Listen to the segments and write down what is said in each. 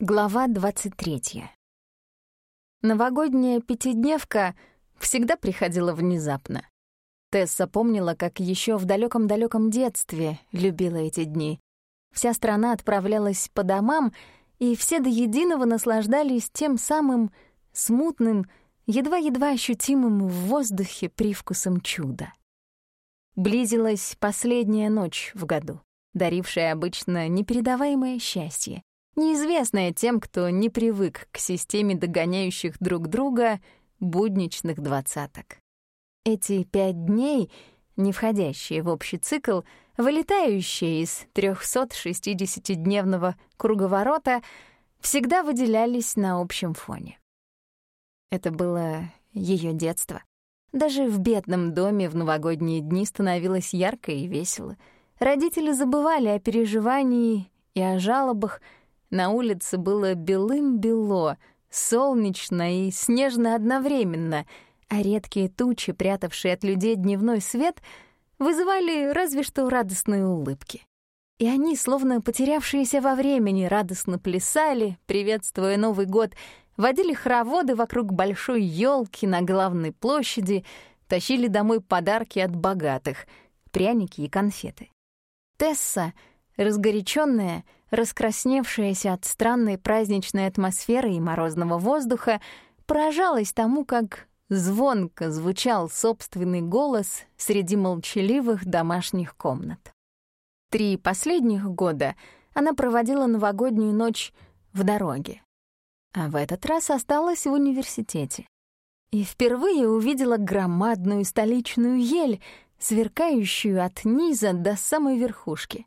Глава 23. Новогодняя пятидневка всегда приходила внезапно. Тесса помнила, как еще в далеком далеком детстве любила эти дни. Вся страна отправлялась по домам, и все до единого наслаждались тем самым смутным, едва-едва ощутимым в воздухе привкусом чуда. Близилась последняя ночь в году, дарившая обычно непередаваемое счастье неизвестная тем, кто не привык к системе догоняющих друг друга будничных двадцаток. Эти пять дней, не входящие в общий цикл, вылетающие из 360-дневного круговорота, всегда выделялись на общем фоне. Это было ее детство. Даже в бедном доме в новогодние дни становилось ярко и весело. Родители забывали о переживании и о жалобах — на улице было белым-бело, солнечно и снежно одновременно, а редкие тучи, прятавшие от людей дневной свет, вызывали разве что радостные улыбки. И они, словно потерявшиеся во времени, радостно плясали, приветствуя Новый год, водили хороводы вокруг большой елки на главной площади, тащили домой подарки от богатых — пряники и конфеты. Тесса, разгоряченная, раскрасневшаяся от странной праздничной атмосферы и морозного воздуха, поражалась тому, как звонко звучал собственный голос среди молчаливых домашних комнат. Три последних года она проводила новогоднюю ночь в дороге, а в этот раз осталась в университете. И впервые увидела громадную столичную ель, сверкающую от низа до самой верхушки.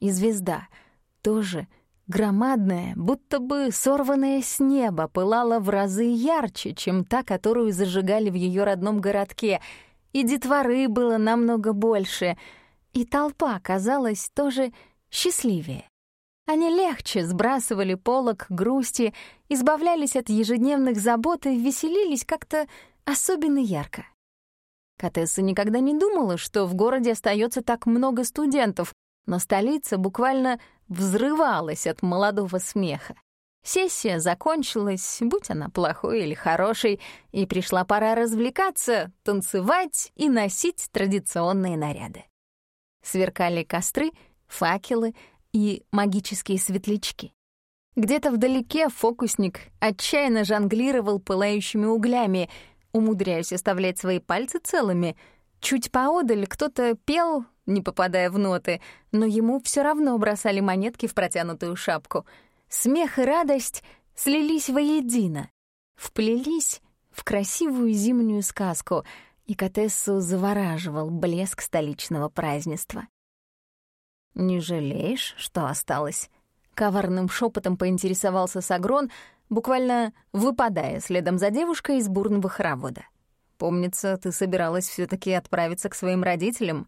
И звезда — тоже громадная, будто бы сорванная с неба, пылала в разы ярче, чем та, которую зажигали в ее родном городке, и детворы было намного больше, и толпа казалась тоже счастливее. Они легче сбрасывали полок грусти, избавлялись от ежедневных забот и веселились как-то особенно ярко. Катесса никогда не думала, что в городе остается так много студентов, но столица буквально взрывалась от молодого смеха. Сессия закончилась, будь она плохой или хорошей, и пришла пора развлекаться, танцевать и носить традиционные наряды. Сверкали костры, факелы и магические светлячки. Где-то вдалеке фокусник отчаянно жонглировал пылающими углями, умудряясь оставлять свои пальцы целыми. Чуть поодаль кто-то пел не попадая в ноты, но ему все равно бросали монетки в протянутую шапку. Смех и радость слились воедино, вплелись в красивую зимнюю сказку, и Катессу завораживал блеск столичного празднества. «Не жалеешь, что осталось?» Коварным шепотом поинтересовался Сагрон, буквально выпадая следом за девушкой из бурного хоровода. «Помнится, ты собиралась все таки отправиться к своим родителям?»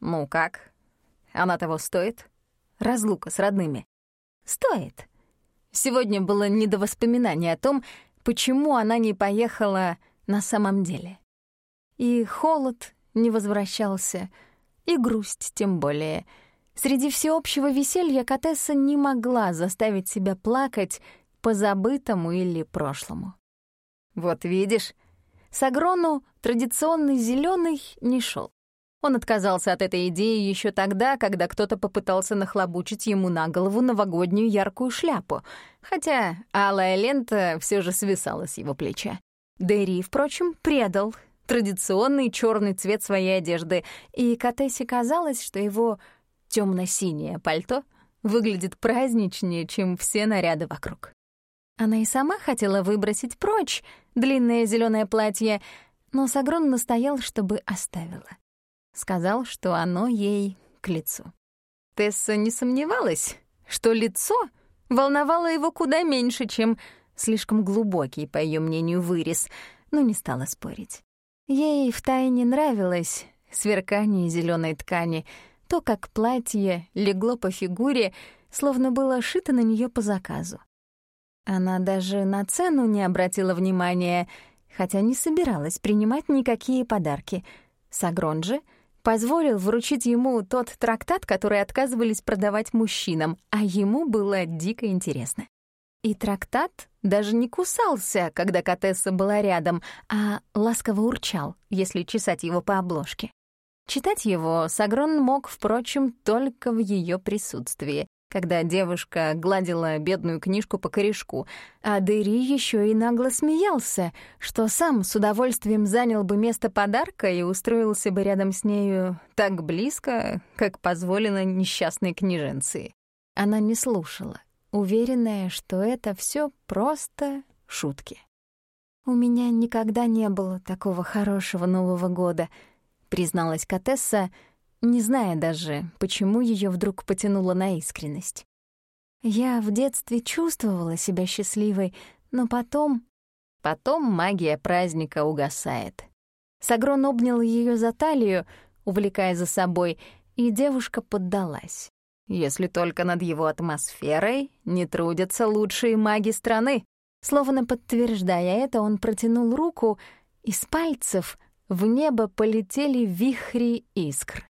«Ну как? Она того стоит? Разлука с родными?» «Стоит». Сегодня было не до воспоминаний о том, почему она не поехала на самом деле. И холод не возвращался, и грусть тем более. Среди всеобщего веселья Катесса не могла заставить себя плакать по забытому или прошлому. Вот видишь, Сагрону традиционный зеленый не шел. Он отказался от этой идеи еще тогда, когда кто-то попытался нахлобучить ему на голову новогоднюю яркую шляпу, хотя алая лента все же свисала с его плеча. Дэри, впрочем, предал традиционный черный цвет своей одежды, и Катессе казалось, что его темно-синее пальто выглядит праздничнее, чем все наряды вокруг. Она и сама хотела выбросить прочь длинное зеленое платье, но Сагрон настоял, чтобы оставила. Сказал, что оно ей к лицу. Тесса не сомневалась, что лицо волновало его куда меньше, чем слишком глубокий, по ее мнению, вырез, но не стала спорить. Ей втайне нравилось сверкание зеленой ткани, то, как платье легло по фигуре, словно было шито на нее по заказу. Она даже на цену не обратила внимания, хотя не собиралась принимать никакие подарки. Сагрон же — позволил вручить ему тот трактат, который отказывались продавать мужчинам, а ему было дико интересно. И трактат даже не кусался, когда Катесса была рядом, а ласково урчал, если чесать его по обложке. Читать его Сагрон мог, впрочем, только в ее присутствии, когда девушка гладила бедную книжку по корешку, а Дэри еще и нагло смеялся, что сам с удовольствием занял бы место подарка и устроился бы рядом с нею так близко, как позволено несчастной княженции. Она не слушала, уверенная, что это все просто шутки. «У меня никогда не было такого хорошего Нового года», — призналась Катесса, — не зная даже, почему ее вдруг потянуло на искренность. Я в детстве чувствовала себя счастливой, но потом... Потом магия праздника угасает. Сагрон обнял ее за талию, увлекая за собой, и девушка поддалась. Если только над его атмосферой не трудятся лучшие маги страны. Словно подтверждая это, он протянул руку, и с пальцев в небо полетели вихри искр.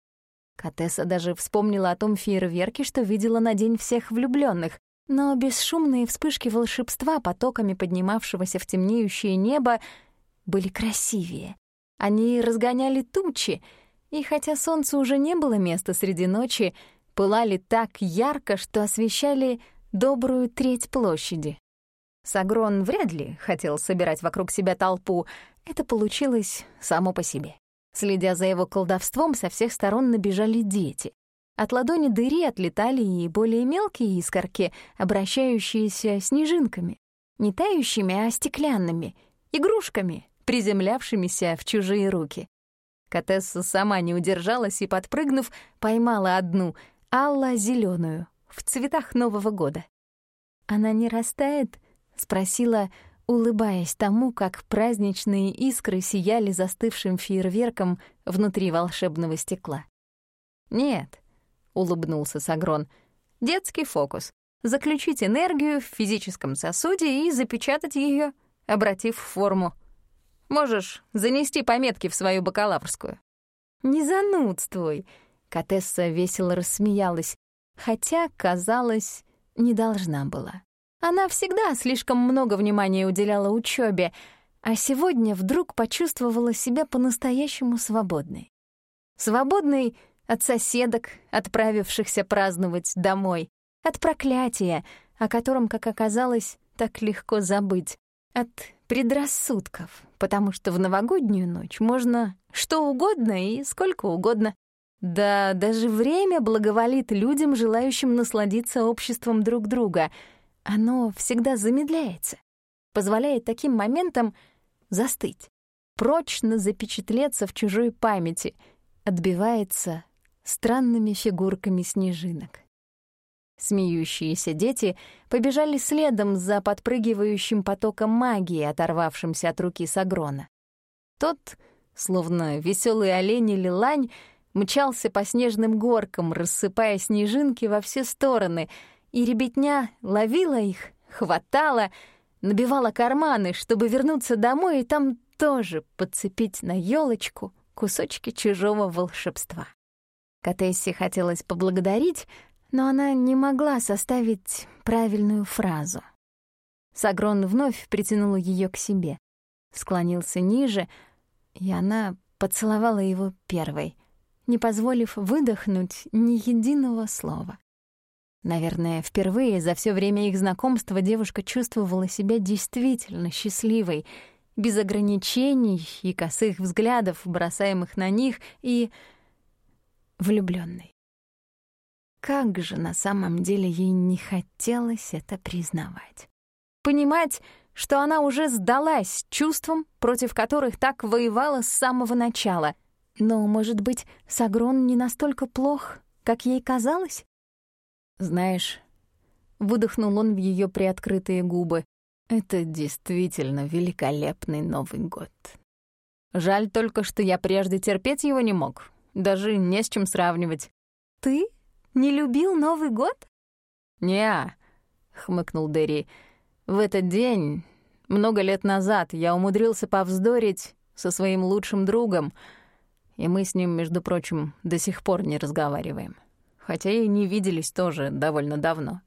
Катесса даже вспомнила о том фейерверке, что видела на День всех влюбленных, но бесшумные вспышки волшебства, потоками поднимавшегося в темнеющее небо, были красивее. Они разгоняли тучи, и хотя солнцу уже не было места среди ночи, пылали так ярко, что освещали добрую треть площади. Сагрон вряд ли хотел собирать вокруг себя толпу, это получилось само по себе. Следя за его колдовством, со всех сторон набежали дети. От ладони дыри отлетали и более мелкие искорки, обращающиеся снежинками. Не тающими, а стеклянными, игрушками, приземлявшимися в чужие руки. Катесса сама не удержалась и, подпрыгнув, поймала одну, алла зеленую в цветах Нового года. «Она не растает?» — спросила, улыбаясь тому, как праздничные искры сияли застывшим фейерверком внутри волшебного стекла. «Нет», — улыбнулся Сагрон, — «детский фокус. Заключить энергию в физическом сосуде и запечатать ее, обратив форму. Можешь занести пометки в свою бакалаврскую». «Не занудствуй», — Катесса весело рассмеялась, хотя, казалось, не должна была. Она всегда слишком много внимания уделяла учебе, а сегодня вдруг почувствовала себя по-настоящему свободной. Свободной от соседок, отправившихся праздновать домой, от проклятия, о котором, как оказалось, так легко забыть, от предрассудков, потому что в новогоднюю ночь можно что угодно и сколько угодно. Да, даже время благоволит людям, желающим насладиться обществом друг друга — оно всегда замедляется, позволяет таким моментам застыть, прочно запечатлеться в чужой памяти, отбивается странными фигурками снежинок. Смеющиеся дети побежали следом за подпрыгивающим потоком магии, оторвавшимся от руки Сагрона. Тот, словно веселый олень или лань, мчался по снежным горкам, рассыпая снежинки во все стороны — и ребятня ловила их, хватала, набивала карманы, чтобы вернуться домой и там тоже подцепить на елочку кусочки чужого волшебства. Катессе хотелось поблагодарить, но она не могла составить правильную фразу. Сагрон вновь притянул ее к себе, склонился ниже, и она поцеловала его первой, не позволив выдохнуть ни единого слова. Наверное, впервые за все время их знакомства девушка чувствовала себя действительно счастливой, без ограничений и косых взглядов, бросаемых на них, и влюбленной. Как же на самом деле ей не хотелось это признавать. Понимать, что она уже сдалась чувствам, против которых так воевала с самого начала. Но, может быть, Сагрон не настолько плох, как ей казалось? Знаешь, выдохнул он в ее приоткрытые губы. Это действительно великолепный Новый год. Жаль только, что я прежде терпеть его не мог. Даже не с чем сравнивать. Ты не любил Новый год? Не, хмыкнул Дерри. В этот день, много лет назад, я умудрился повздорить со своим лучшим другом, и мы с ним, между прочим, до сих пор не разговариваем хотя и не виделись тоже довольно давно.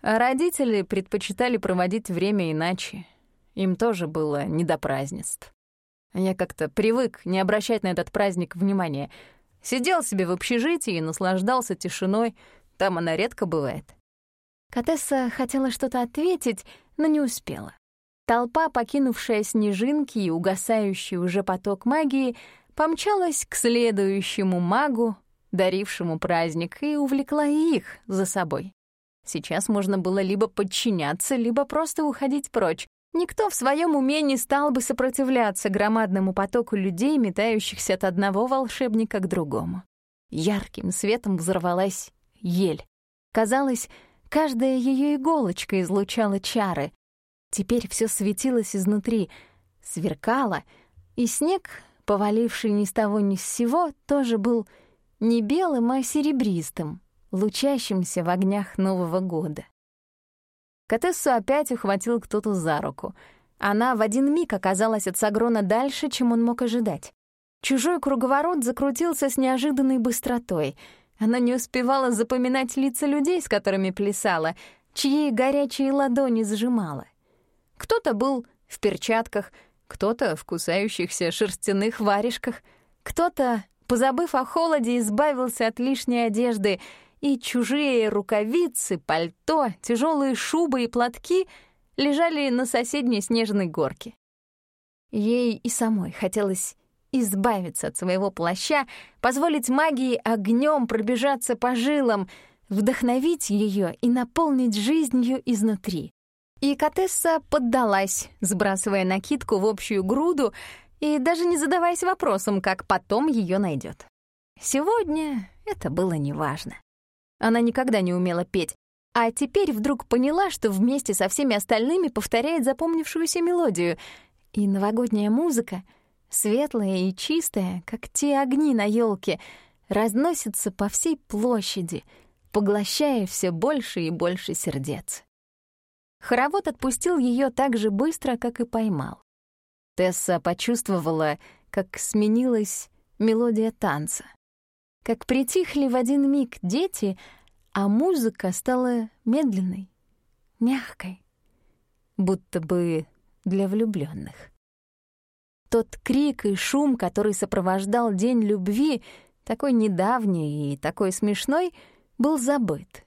А родители предпочитали проводить время иначе. Им тоже было не до празднеств. Я как-то привык не обращать на этот праздник внимания. Сидел себе в общежитии и наслаждался тишиной. Там она редко бывает. Катесса хотела что-то ответить, но не успела. Толпа, покинувшая снежинки и угасающий уже поток магии, помчалась к следующему магу, дарившему праздник, и увлекла их за собой. Сейчас можно было либо подчиняться, либо просто уходить прочь. Никто в своем уме не стал бы сопротивляться громадному потоку людей, метающихся от одного волшебника к другому. Ярким светом взорвалась ель. Казалось, каждая ее иголочка излучала чары. Теперь все светилось изнутри, сверкало, и снег, поваливший ни с того ни с сего, тоже был не белым, а серебристым, лучащимся в огнях Нового года. Катессу опять ухватил кто-то за руку. Она в один миг оказалась от Сагрона дальше, чем он мог ожидать. Чужой круговорот закрутился с неожиданной быстротой. Она не успевала запоминать лица людей, с которыми плясала, чьи горячие ладони сжимала. Кто-то был в перчатках, кто-то в кусающихся шерстяных варежках, кто-то, позабыв о холоде, избавился от лишней одежды — и чужие рукавицы, пальто, тяжелые шубы и платки лежали на соседней снежной горке. Ей и самой хотелось избавиться от своего плаща, позволить магии огнем пробежаться по жилам, вдохновить ее и наполнить жизнью изнутри. И Катесса поддалась, сбрасывая накидку в общую груду и даже не задаваясь вопросом, как потом ее найдет. Сегодня это было неважно. Она никогда не умела петь, а теперь вдруг поняла, что вместе со всеми остальными повторяет запомнившуюся мелодию. И новогодняя музыка, светлая и чистая, как те огни на елке, разносится по всей площади, поглощая все больше и больше сердец. Хоровод отпустил ее так же быстро, как и поймал. Тесса почувствовала, как сменилась мелодия танца как притихли в один миг дети, а музыка стала медленной, мягкой, будто бы для влюбленных. Тот крик и шум, который сопровождал День любви, такой недавний и такой смешной, был забыт.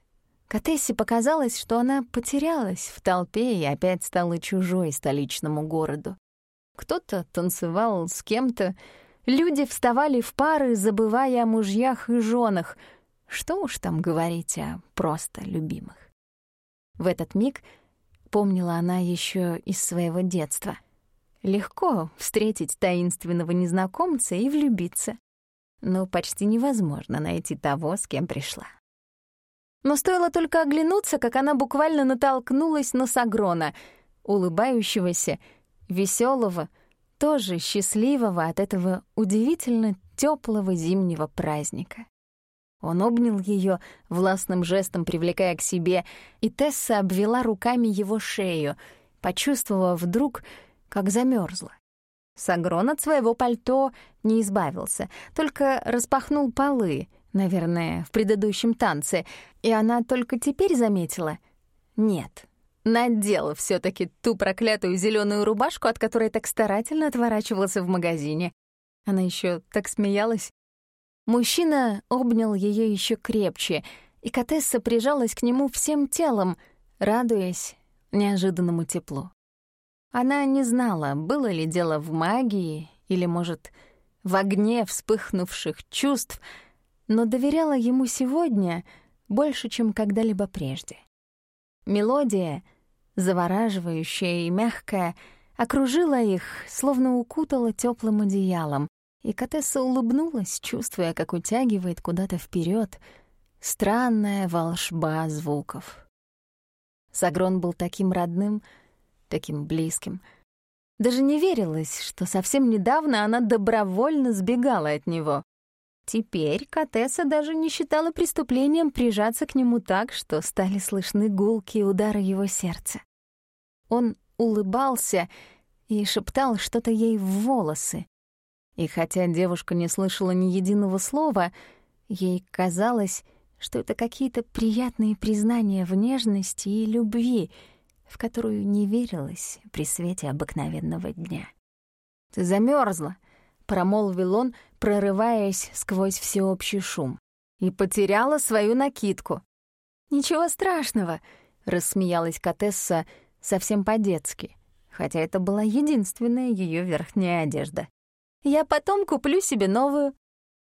Катессе показалось, что она потерялась в толпе и опять стала чужой столичному городу. Кто-то танцевал с кем-то, Люди вставали в пары, забывая о мужьях и женах. Что уж там говорить о просто любимых. В этот миг помнила она еще из своего детства. Легко встретить таинственного незнакомца и влюбиться. Но почти невозможно найти того, с кем пришла. Но стоило только оглянуться, как она буквально натолкнулась на Сагрона, улыбающегося, веселого, тоже счастливого от этого удивительно теплого зимнего праздника. Он обнял ее, властным жестом привлекая к себе, и Тесса обвела руками его шею, почувствовав вдруг, как замерзла. Сагрон от своего пальто не избавился, только распахнул полы, наверное, в предыдущем танце, и она только теперь заметила — нет, надел все таки ту проклятую зеленую рубашку, от которой так старательно отворачивался в магазине. Она еще так смеялась. Мужчина обнял ее еще крепче, и Катесса прижалась к нему всем телом, радуясь неожиданному теплу. Она не знала, было ли дело в магии или, может, в огне вспыхнувших чувств, но доверяла ему сегодня больше, чем когда-либо прежде. Мелодия — завораживающая и мягкая, окружила их, словно укутала теплым одеялом, и Катесса улыбнулась, чувствуя, как утягивает куда-то вперед странная волшба звуков. Сагрон был таким родным, таким близким. Даже не верилось, что совсем недавно она добровольно сбегала от него. Теперь Катесса даже не считала преступлением прижаться к нему так, что стали слышны гулкие удары его сердца. Он улыбался и шептал что-то ей в волосы. И хотя девушка не слышала ни единого слова, ей казалось, что это какие-то приятные признания в нежности и любви, в которую не верилось при свете обыкновенного дня. «Ты замерзла, промолвил он, прорываясь сквозь всеобщий шум, «и потеряла свою накидку». «Ничего страшного», — рассмеялась Катесса совсем по-детски, хотя это была единственная ее верхняя одежда. «Я потом куплю себе новую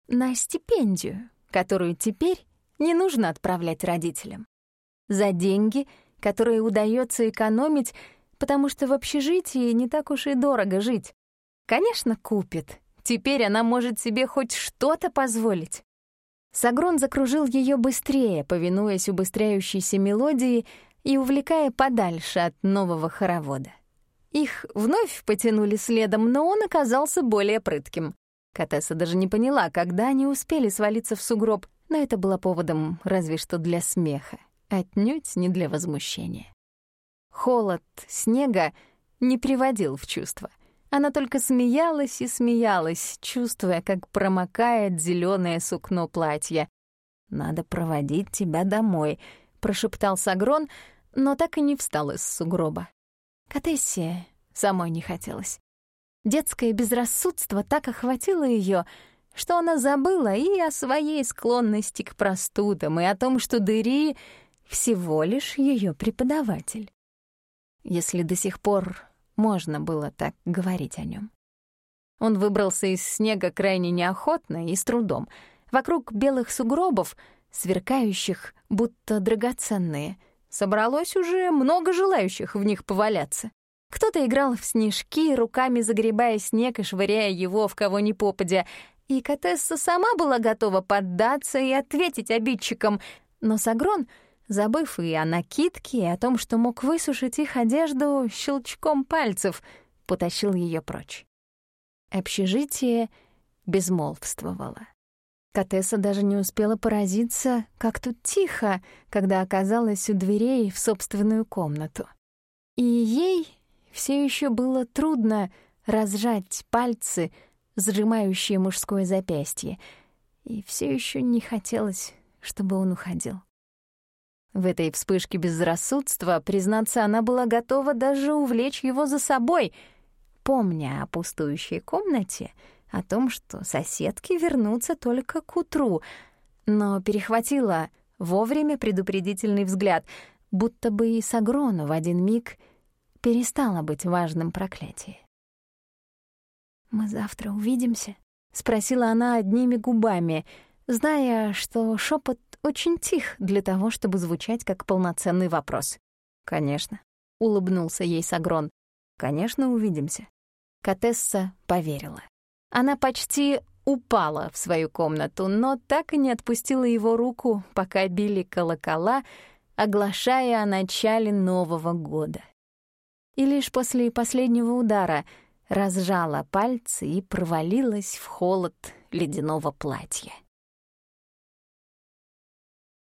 на стипендию, которую теперь не нужно отправлять родителям. За деньги, которые удается экономить, потому что в общежитии не так уж и дорого жить. Конечно, купит. Теперь она может себе хоть что-то позволить. Сагрон закружил ее быстрее, повинуясь убыстряющейся мелодии и увлекая подальше от нового хоровода. Их вновь потянули следом, но он оказался более прытким. Катесса даже не поняла, когда они успели свалиться в сугроб, но это было поводом разве что для смеха, отнюдь не для возмущения. Холод снега не приводил в чувство. Она только смеялась и смеялась, чувствуя, как промокает зеленое сукно платья. «Надо проводить тебя домой», — прошептал Сагрон, но так и не встал из сугроба. Катессия самой не хотелось. Детское безрассудство так охватило ее, что она забыла и о своей склонности к простудам, и о том, что Дыри всего лишь ее преподаватель. Если до сих пор можно было так говорить о нем. Он выбрался из снега крайне неохотно и с трудом. Вокруг белых сугробов, сверкающих, будто драгоценные, собралось уже много желающих в них поваляться. Кто-то играл в снежки, руками загребая снег и швыряя его в кого ни попадя, и Катесса сама была готова поддаться и ответить обидчикам, но Сагрон, забыв и о накидке, и о том, что мог высушить их одежду щелчком пальцев, потащил ее прочь. Общежитие безмолвствовало. Катесса даже не успела поразиться, как тут тихо, когда оказалась у дверей в собственную комнату. И ей все еще было трудно разжать пальцы, сжимающие мужское запястье, и все еще не хотелось, чтобы он уходил. В этой вспышке безрассудства, признаться, она была готова даже увлечь его за собой, помня о пустующей комнате, о том, что соседки вернутся только к утру, но перехватила вовремя предупредительный взгляд, будто бы и Сагрона в один миг — перестало быть важным проклятие. «Мы завтра увидимся?» — спросила она одними губами, зная, что шепот очень тих для того, чтобы звучать как полноценный вопрос. «Конечно», — улыбнулся ей Сагрон. «Конечно, увидимся». Катесса поверила. Она почти упала в свою комнату, но так и не отпустила его руку, пока били колокола, оглашая о начале Нового года и лишь после последнего удара разжала пальцы и провалилась в холод ледяного платья.